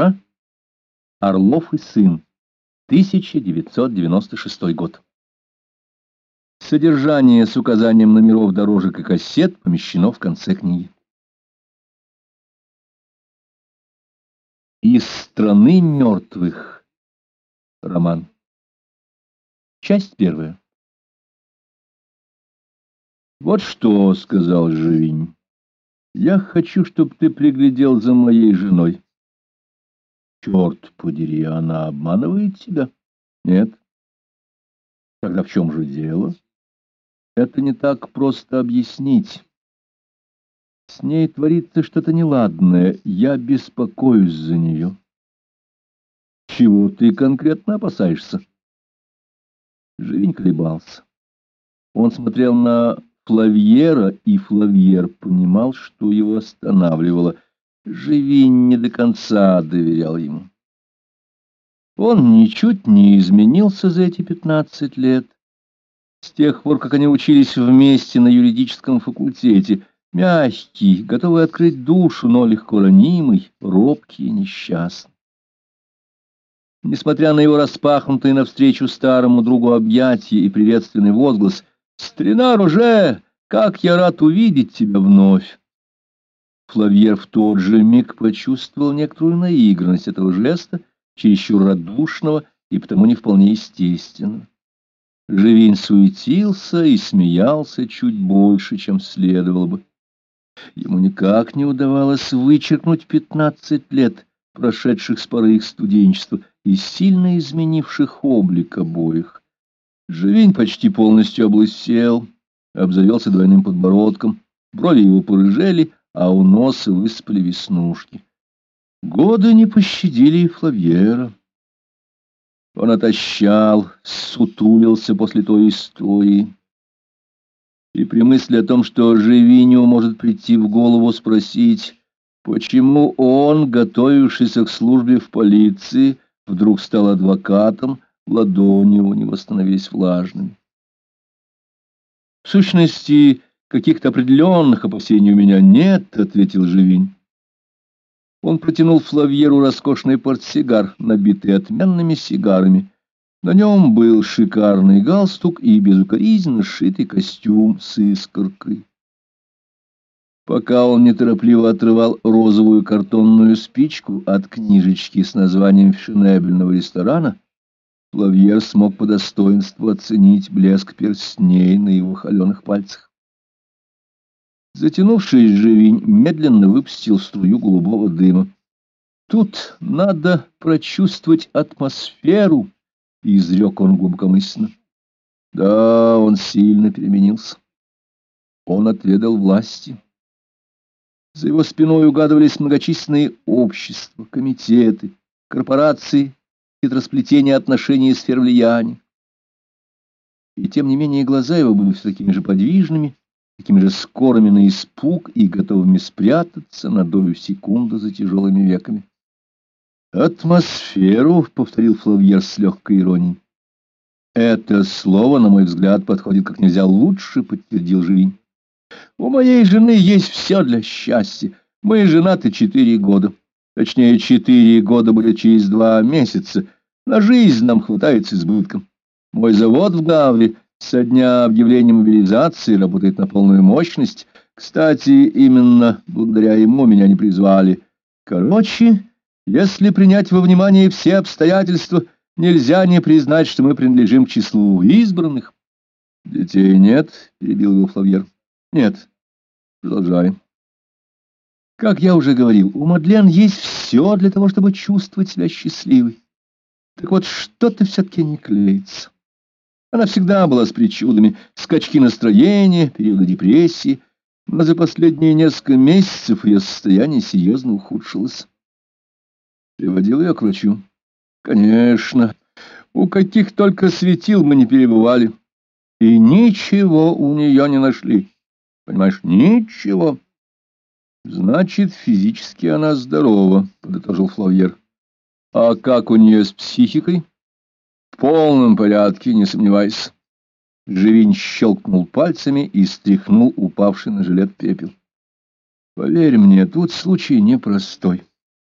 Мура, Орлов и сын, 1996 год. Содержание с указанием номеров дорожек и кассет помещено в конце книги. Из страны мертвых. Роман. Часть первая. «Вот что», — сказал Живинь, — «я хочу, чтобы ты приглядел за моей женой». «Черт подери, она обманывает тебя?» «Нет». «Тогда в чем же дело?» «Это не так просто объяснить». С ней творится что-то неладное. Я беспокоюсь за нее. Чего ты конкретно опасаешься? Живень колебался. Он смотрел на Флавьера, и Флавьер понимал, что его останавливало. Живень не до конца доверял ему. Он ничуть не изменился за эти пятнадцать лет. С тех пор, как они учились вместе на юридическом факультете, Мягкий, готовый открыть душу, но легко ранимый, робкий и несчастный. Несмотря на его распахнутые навстречу старому другу объятия и приветственный возглас «Старина уже! Как я рад увидеть тебя вновь!» Флавьер в тот же миг почувствовал некоторую наигранность этого жеста, чересчур радушного и потому не вполне естественного. Живин суетился и смеялся чуть больше, чем следовало бы. Ему никак не удавалось вычеркнуть пятнадцать лет, прошедших с поры их студенчества, и сильно изменивших облик обоих. Живень почти полностью облысел, обзавелся двойным подбородком, брови его порыжели, а у носа выспали веснушки. Годы не пощадили и Флавьера. Он отощал, сутулился после той истории и при мысли о том, что Живиню может прийти в голову спросить, почему он, готовившийся к службе в полиции, вдруг стал адвокатом, ладони у него становились влажными. В сущности, каких-то определенных опасений у меня нет, — ответил Живинь. Он протянул Флавьеру роскошный портсигар, набитый отменными сигарами, на нем был шикарный галстук и безукоризненно сшитый костюм с искоркой. Пока он неторопливо отрывал розовую картонную спичку от книжечки с названием фешенебельного ресторана, Плавьер смог по достоинству оценить блеск перстней на его холеных пальцах. Затянувшись живень, медленно выпустил струю голубого дыма. Тут надо прочувствовать атмосферу, — изрек он глубокомысленно. Да, он сильно переменился. Он отведал власти. За его спиной угадывались многочисленные общества, комитеты, корпорации, хитросплетение отношений и сфер влияния. И тем не менее глаза его были все такими же подвижными, такими же скорыми на испуг и готовыми спрятаться на долю секунды за тяжелыми веками. «Атмосферу», — повторил Флавьер с легкой иронией. «Это слово, на мой взгляд, подходит как нельзя лучше», — подтвердил Живинь. «У моей жены есть все для счастья. Мы женаты четыре года. Точнее, четыре года будет через два месяца. На жизнь нам хватает с избытком. Мой завод в Гавре со дня объявления мобилизации работает на полную мощность. Кстати, именно благодаря ему меня не призвали. Короче...» Если принять во внимание все обстоятельства, нельзя не признать, что мы принадлежим к числу избранных. — Детей нет, — перебил его Флавьер. — Нет. Продолжаем. Как я уже говорил, у Мадлен есть все для того, чтобы чувствовать себя счастливой. Так вот, что-то все-таки не клеится. Она всегда была с причудами, скачки настроения, периоды депрессии, но за последние несколько месяцев ее состояние серьезно ухудшилось. Приводил ее к врачу. Конечно, у каких только светил мы не перебывали. И ничего у нее не нашли. Понимаешь, ничего. Значит, физически она здорова, подытожил Флавьер. А как у нее с психикой? Полном порядке, не сомневайся. Живень щелкнул пальцами и стряхнул упавший на жилет пепел. Поверь мне, тут случай непростой.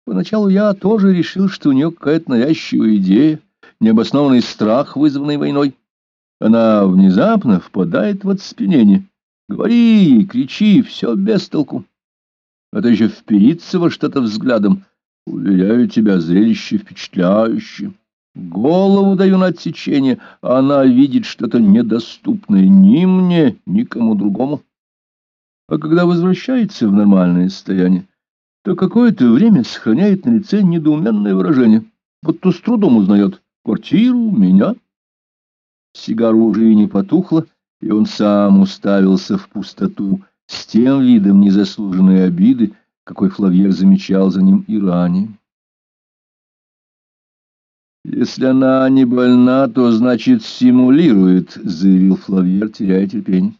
Поначалу я тоже решил, что у нее какая-то навязчивая идея, необоснованный страх, вызванный войной. Она внезапно впадает в оцепенение. Говори, кричи, все без толку. А то еще впериться во что-то взглядом. Уверяю тебя, зрелище впечатляющее. Голову даю на отсечение, а она видит что-то недоступное ни мне, ни кому другому. А когда возвращается в нормальное состояние, то какое-то время сохраняет на лице недоуменное выражение, будто с трудом узнает квартиру, меня. Сигара уже и не потухла, и он сам уставился в пустоту с тем видом незаслуженной обиды, какой Флавьер замечал за ним и ранее. «Если она не больна, то, значит, симулирует», — заявил Флавьер, теряя терпение.